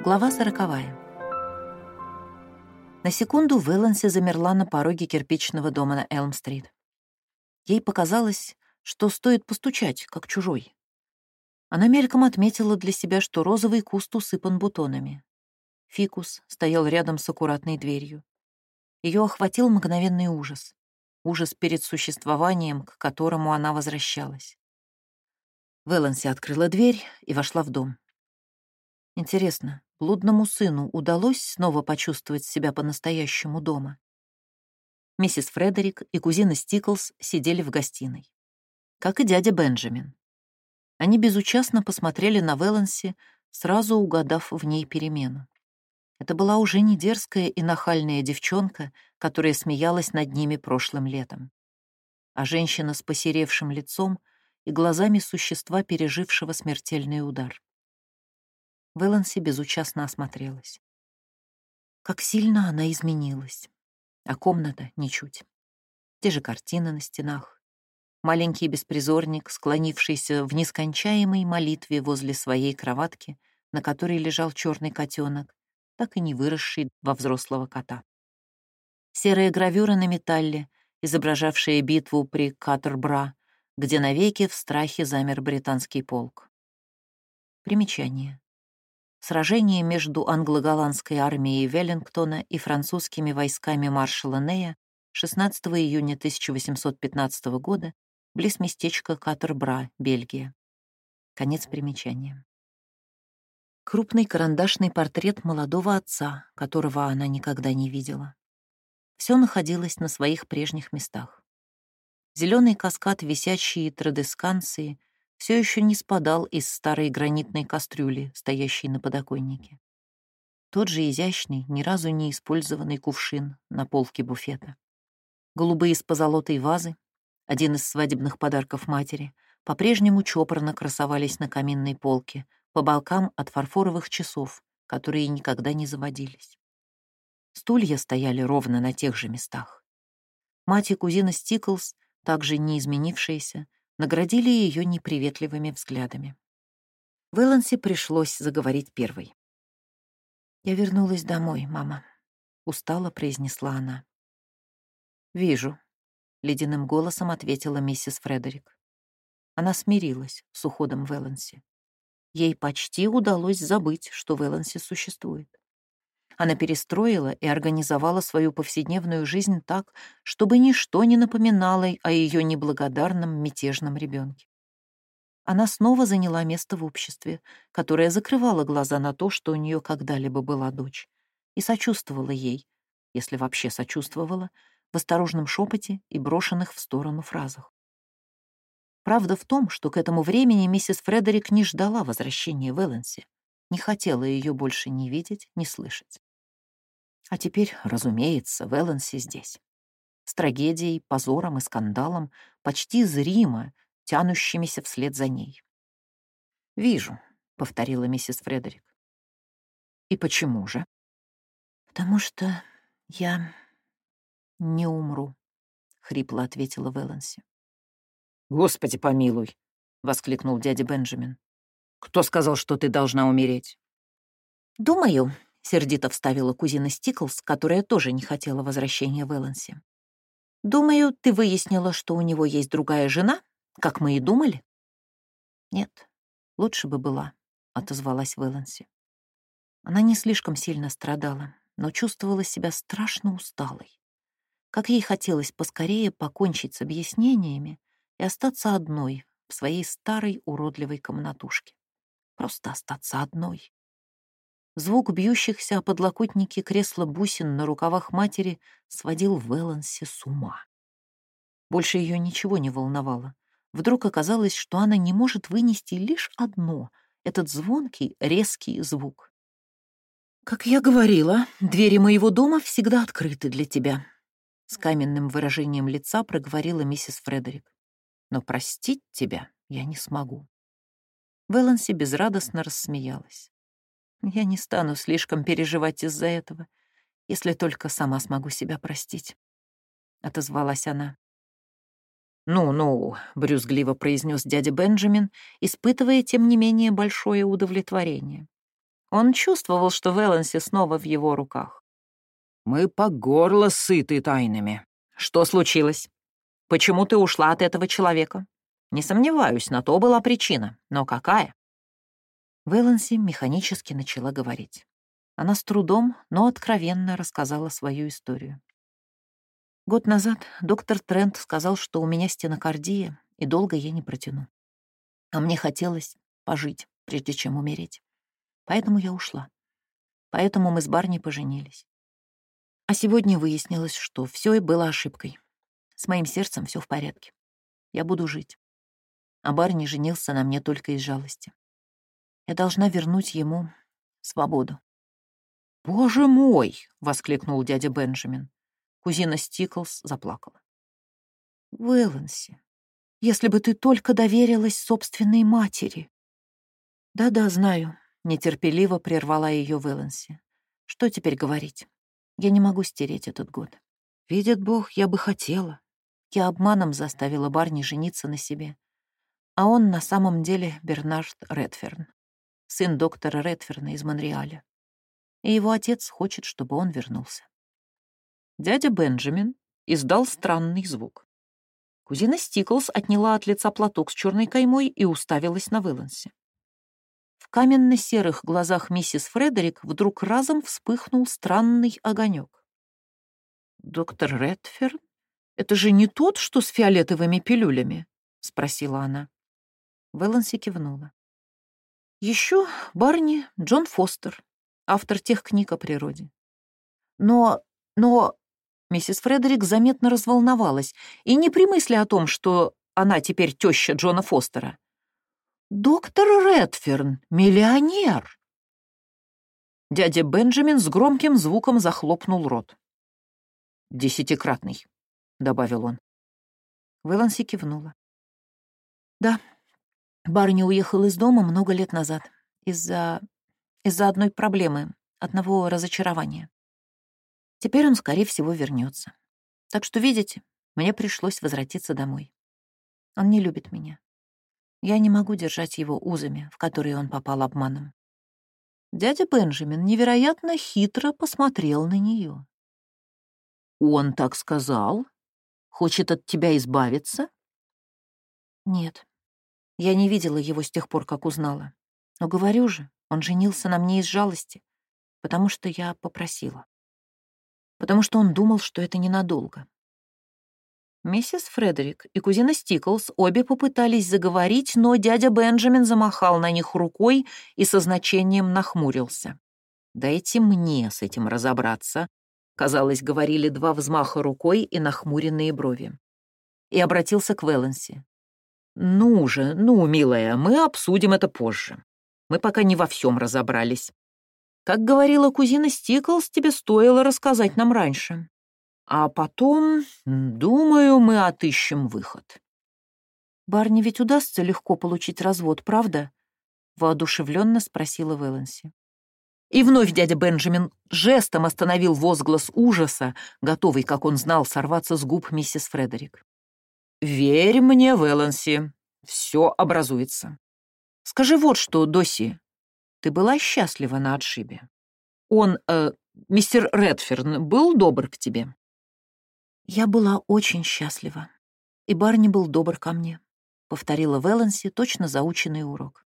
Глава сороковая. На секунду Вэланси замерла на пороге кирпичного дома на Элм-стрит. Ей показалось, что стоит постучать, как чужой. Она мельком отметила для себя, что розовый куст усыпан бутонами. Фикус стоял рядом с аккуратной дверью. Ее охватил мгновенный ужас. Ужас перед существованием, к которому она возвращалась. Вэланси открыла дверь и вошла в дом. Интересно, блудному сыну удалось снова почувствовать себя по-настоящему дома? Миссис Фредерик и кузина Стиклс сидели в гостиной. Как и дядя Бенджамин. Они безучастно посмотрели на Вэланси, сразу угадав в ней перемену. Это была уже не дерзкая и нахальная девчонка, которая смеялась над ними прошлым летом, а женщина с посеревшим лицом и глазами существа, пережившего смертельный удар. Вэланси безучастно осмотрелась. Как сильно она изменилась, а комната — ничуть. Те же картины на стенах, маленький беспризорник, склонившийся в нескончаемой молитве возле своей кроватки, на которой лежал черный котенок, так и не выросший во взрослого кота. Серая гравюра на металле, изображавшая битву при Катербра, где навеки в страхе замер британский полк. Примечание. Сражение между англо-голландской армией Веллингтона и французскими войсками маршала Нея 16 июня 1815 года близ местечка Катербра, Бельгия. Конец примечания крупный карандашный портрет молодого отца, которого она никогда не видела. Все находилось на своих прежних местах. Зеленый каскад висячие традесканции все еще не спадал из старой гранитной кастрюли, стоящей на подоконнике. Тот же изящный, ни разу не использованный кувшин на полке буфета. Голубые с позолотой вазы, один из свадебных подарков матери, по-прежнему чопорно красовались на каминной полке — по балкам от фарфоровых часов, которые никогда не заводились. Стулья стояли ровно на тех же местах. Мать и кузина Стиклс, также не изменившиеся, наградили ее неприветливыми взглядами. Вэланси пришлось заговорить первой. «Я вернулась домой, мама», — устало произнесла она. «Вижу», — ледяным голосом ответила миссис Фредерик. Она смирилась с уходом Вэланси. Ей почти удалось забыть, что Вэланси существует. Она перестроила и организовала свою повседневную жизнь так, чтобы ничто не напоминало о ее неблагодарном мятежном ребенке. Она снова заняла место в обществе, которое закрывало глаза на то, что у нее когда-либо была дочь, и сочувствовала ей, если вообще сочувствовала, в осторожном шепоте и брошенных в сторону фразах. Правда в том, что к этому времени миссис Фредерик не ждала возвращения Вэланси, не хотела ее больше ни видеть, ни слышать. А теперь, разумеется, Вэланси здесь. С трагедией, позором и скандалом, почти зримо, тянущимися вслед за ней. «Вижу», — повторила миссис Фредерик. «И почему же?» «Потому что я не умру», — хрипло ответила Вэланси. «Господи помилуй!» — воскликнул дядя Бенджамин. «Кто сказал, что ты должна умереть?» «Думаю», — сердито вставила кузина Стиклс, которая тоже не хотела возвращения Вэланси. «Думаю, ты выяснила, что у него есть другая жена, как мы и думали?» «Нет, лучше бы была», — отозвалась Вэланси. Она не слишком сильно страдала, но чувствовала себя страшно усталой. Как ей хотелось поскорее покончить с объяснениями и остаться одной в своей старой уродливой комнатушке. Просто остаться одной. Звук бьющихся о подлокотнике кресла бусин на рукавах матери сводил Веланси с ума. Больше ее ничего не волновало. Вдруг оказалось, что она не может вынести лишь одно — этот звонкий, резкий звук. «Как я говорила, двери моего дома всегда открыты для тебя», — с каменным выражением лица проговорила миссис Фредерик но простить тебя я не смогу». Вэланси безрадостно рассмеялась. «Я не стану слишком переживать из-за этого, если только сама смогу себя простить», — отозвалась она. «Ну-ну», — брюзгливо произнес дядя Бенджамин, испытывая, тем не менее, большое удовлетворение. Он чувствовал, что Вэланси снова в его руках. «Мы по горло сыты тайнами. Что случилось? Почему ты ушла от этого человека? Не сомневаюсь, на то была причина. Но какая?» Вэланси механически начала говорить. Она с трудом, но откровенно рассказала свою историю. Год назад доктор Трент сказал, что у меня стенокардия, и долго я не протяну. А мне хотелось пожить, прежде чем умереть. Поэтому я ушла. Поэтому мы с Барни поженились. А сегодня выяснилось, что все и было ошибкой. С моим сердцем все в порядке. Я буду жить. А Барни женился на мне только из жалости. Я должна вернуть ему свободу. «Боже мой!» — воскликнул дядя Бенджамин. Кузина Стиклс заплакала. «Вэланси, если бы ты только доверилась собственной матери!» «Да-да, знаю», — нетерпеливо прервала ее Вэланси. «Что теперь говорить? Я не могу стереть этот год. Видит Бог, я бы хотела. Я обманом заставила Барни жениться на себе. А он на самом деле Бернард Редферн, сын доктора Редферна из Монреаля. И его отец хочет, чтобы он вернулся. Дядя Бенджамин издал странный звук. Кузина Стиклс отняла от лица платок с черной каймой и уставилась на Вэлансе. В каменно-серых глазах миссис Фредерик вдруг разом вспыхнул странный огонек. «Доктор Редферн? Это же не тот, что с фиолетовыми пилюлями?» — спросила она. Вэланси кивнула. Еще Барни Джон Фостер, автор тех книг о природе. Но, но Миссис Фредерик заметно разволновалась, и не при мысли о том, что она теперь теща Джона Фостера. «Доктор Редферн, миллионер!» Дядя Бенджамин с громким звуком захлопнул рот. «Десятикратный», — добавил он. Вэланси кивнула. «Да, Барни уехал из дома много лет назад из-за... из-за одной проблемы, одного разочарования. Теперь он, скорее всего, вернется. Так что, видите, мне пришлось возвратиться домой. Он не любит меня. Я не могу держать его узами, в которые он попал обманом. Дядя Бенджамин невероятно хитро посмотрел на нее. «Он так сказал? Хочет от тебя избавиться?» «Нет. Я не видела его с тех пор, как узнала. Но говорю же, он женился на мне из жалости, потому что я попросила потому что он думал, что это ненадолго. Миссис Фредерик и кузина Стиклс обе попытались заговорить, но дядя Бенджамин замахал на них рукой и со значением нахмурился. «Дайте мне с этим разобраться», — казалось, говорили два взмаха рукой и нахмуренные брови. И обратился к Вэланси. «Ну же, ну, милая, мы обсудим это позже. Мы пока не во всем разобрались. Как говорила кузина Стиклс, тебе стоило рассказать нам раньше. А потом, думаю, мы отыщем выход. Барни ведь удастся легко получить развод, правда? Воодушевленно спросила Вэланси. И вновь дядя Бенджамин жестом остановил возглас ужаса, готовый, как он знал, сорваться с губ миссис Фредерик. «Верь мне, Вэланси, все образуется. Скажи вот что, Доси, ты была счастлива на отшибе. Он, э, мистер Редферн, был добр к тебе?» «Я была очень счастлива, и Барни был добр ко мне», — повторила Вэланси точно заученный урок.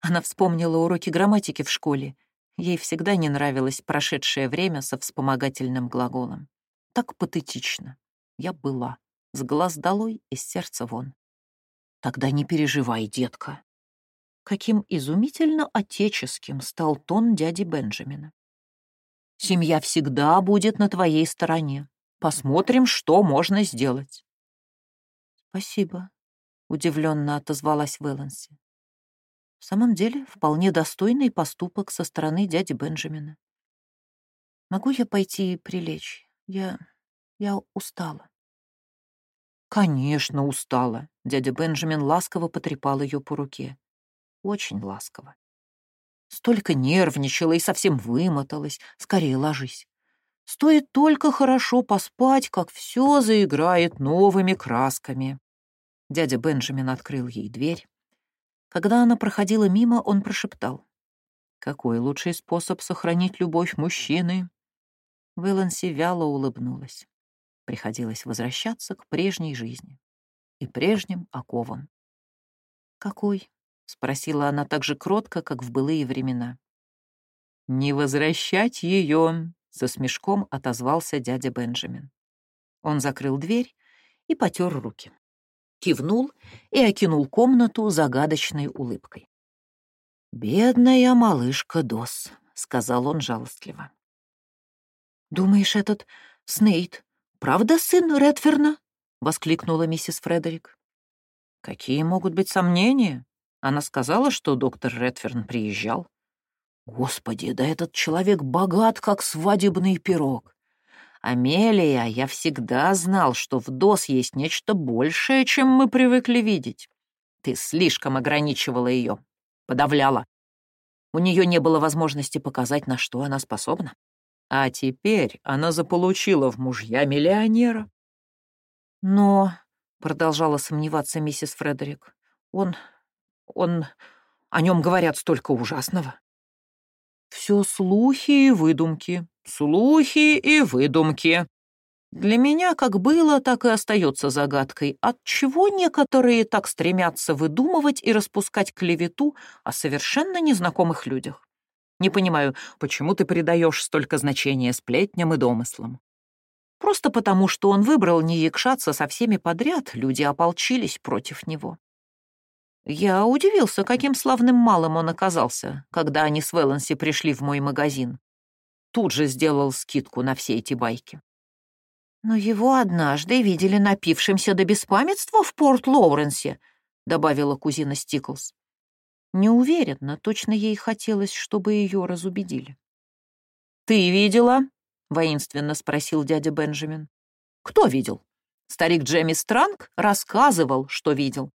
Она вспомнила уроки грамматики в школе. Ей всегда не нравилось прошедшее время со вспомогательным глаголом. Так патетично. Я была. С глаз долой, из сердца вон. «Тогда не переживай, детка», каким изумительно отеческим стал тон дяди Бенджамина. «Семья всегда будет на твоей стороне. Посмотрим, что можно сделать». «Спасибо», — удивленно отозвалась Вэланси. В самом деле, вполне достойный поступок со стороны дяди Бенджамина. «Могу я пойти и прилечь? Я... я устала». «Конечно, устала», — дядя Бенджамин ласково потрепал ее по руке очень ласково. Столько нервничала и совсем вымоталась. Скорее ложись. Стоит только хорошо поспать, как все заиграет новыми красками. Дядя Бенджамин открыл ей дверь. Когда она проходила мимо, он прошептал. Какой лучший способ сохранить любовь мужчины? Вэланси вяло улыбнулась. Приходилось возвращаться к прежней жизни и прежним оковам. «Какой?» — спросила она так же кротко, как в былые времена. «Не возвращать ее!» — со смешком отозвался дядя Бенджамин. Он закрыл дверь и потер руки. Кивнул и окинул комнату загадочной улыбкой. «Бедная малышка Дос», — сказал он жалостливо. «Думаешь, этот Снейд правда сын Редферна?» — воскликнула миссис Фредерик. «Какие могут быть сомнения?» Она сказала, что доктор Редферн приезжал. «Господи, да этот человек богат, как свадебный пирог. Амелия, я всегда знал, что в ДОС есть нечто большее, чем мы привыкли видеть. Ты слишком ограничивала ее, подавляла. У нее не было возможности показать, на что она способна. А теперь она заполучила в мужья миллионера. Но, — продолжала сомневаться миссис Фредерик, — он... он... о нем говорят столько ужасного. Все слухи и выдумки, слухи и выдумки. Для меня как было, так и остается загадкой, отчего некоторые так стремятся выдумывать и распускать клевету о совершенно незнакомых людях. Не понимаю, почему ты придаешь столько значения сплетням и домыслам. Просто потому, что он выбрал не якшаться со всеми подряд, люди ополчились против него. Я удивился, каким славным малым он оказался, когда они с Вэланси пришли в мой магазин. Тут же сделал скидку на все эти байки. «Но его однажды видели напившимся до беспамятства в Порт-Лоуренсе», добавила кузина Стиклс. Не уверена, точно ей хотелось, чтобы ее разубедили. «Ты видела?» — воинственно спросил дядя Бенджамин. «Кто видел?» Старик Джемми Странг рассказывал, что видел.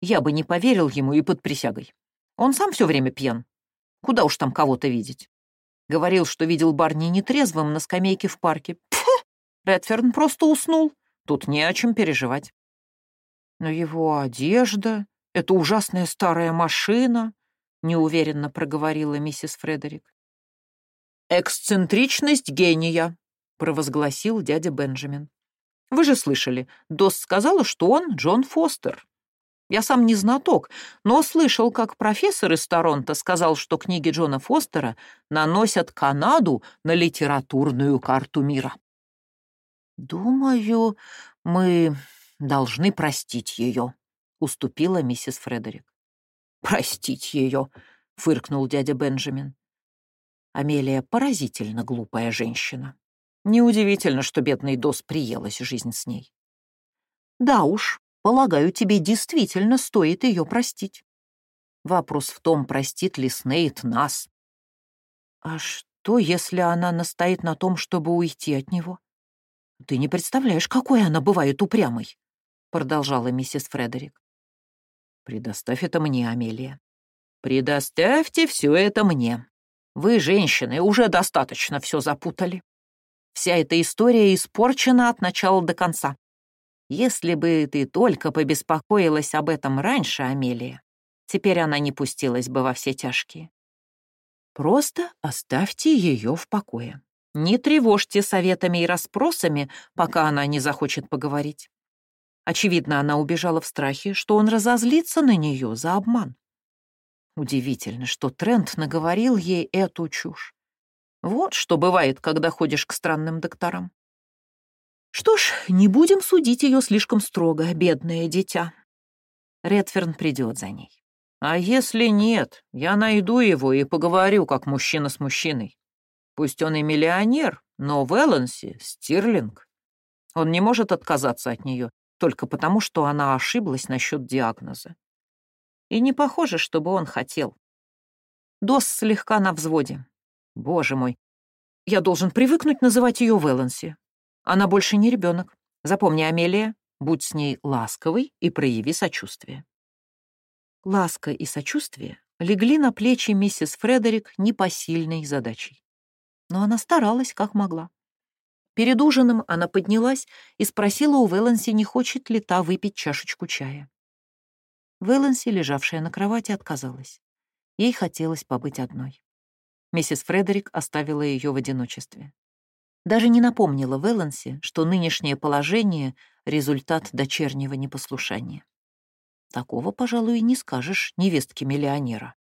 Я бы не поверил ему и под присягой. Он сам все время пьян. Куда уж там кого-то видеть. Говорил, что видел Барни нетрезвым на скамейке в парке. Редферн просто уснул. Тут не о чем переживать. Но его одежда, эта ужасная старая машина, неуверенно проговорила миссис Фредерик. «Эксцентричность гения», — провозгласил дядя Бенджамин. «Вы же слышали, Дос сказала, что он Джон Фостер». Я сам не знаток, но слышал, как профессор из Торонто сказал, что книги Джона Фостера наносят Канаду на литературную карту мира. «Думаю, мы должны простить ее», — уступила миссис Фредерик. «Простить ее», — фыркнул дядя Бенджамин. Амелия поразительно глупая женщина. Неудивительно, что бедный Дос приелась жизнь с ней. Да уж, полагаю, тебе действительно стоит ее простить. Вопрос в том, простит ли Снейд нас. А что, если она настоит на том, чтобы уйти от него? Ты не представляешь, какой она бывает упрямой, продолжала миссис Фредерик. Предоставь это мне, Амелия. Предоставьте все это мне. Вы, женщины, уже достаточно все запутали. Вся эта история испорчена от начала до конца. Если бы ты только побеспокоилась об этом раньше, Амелия, теперь она не пустилась бы во все тяжкие. Просто оставьте ее в покое. Не тревожьте советами и расспросами, пока она не захочет поговорить. Очевидно, она убежала в страхе, что он разозлится на нее за обман. Удивительно, что Трент наговорил ей эту чушь. Вот что бывает, когда ходишь к странным докторам. Что ж, не будем судить ее слишком строго, бедное дитя. Редферн придет за ней. А если нет, я найду его и поговорю, как мужчина с мужчиной. Пусть он и миллионер, но в Элленсе — стирлинг. Он не может отказаться от нее только потому, что она ошиблась насчет диагноза. И не похоже, чтобы он хотел. Дос слегка на взводе. Боже мой, я должен привыкнуть называть ее в Элленсе. Она больше не ребенок. Запомни, Амелия, будь с ней ласковой и прояви сочувствие. Ласка и сочувствие легли на плечи миссис Фредерик непосильной задачей. Но она старалась, как могла. Перед ужином она поднялась и спросила у Вэланси, не хочет ли та выпить чашечку чая. Вэланси, лежавшая на кровати, отказалась. Ей хотелось побыть одной. Миссис Фредерик оставила ее в одиночестве. Даже не напомнила Вэланси, что нынешнее положение — результат дочернего непослушания. Такого, пожалуй, не скажешь невестке миллионера.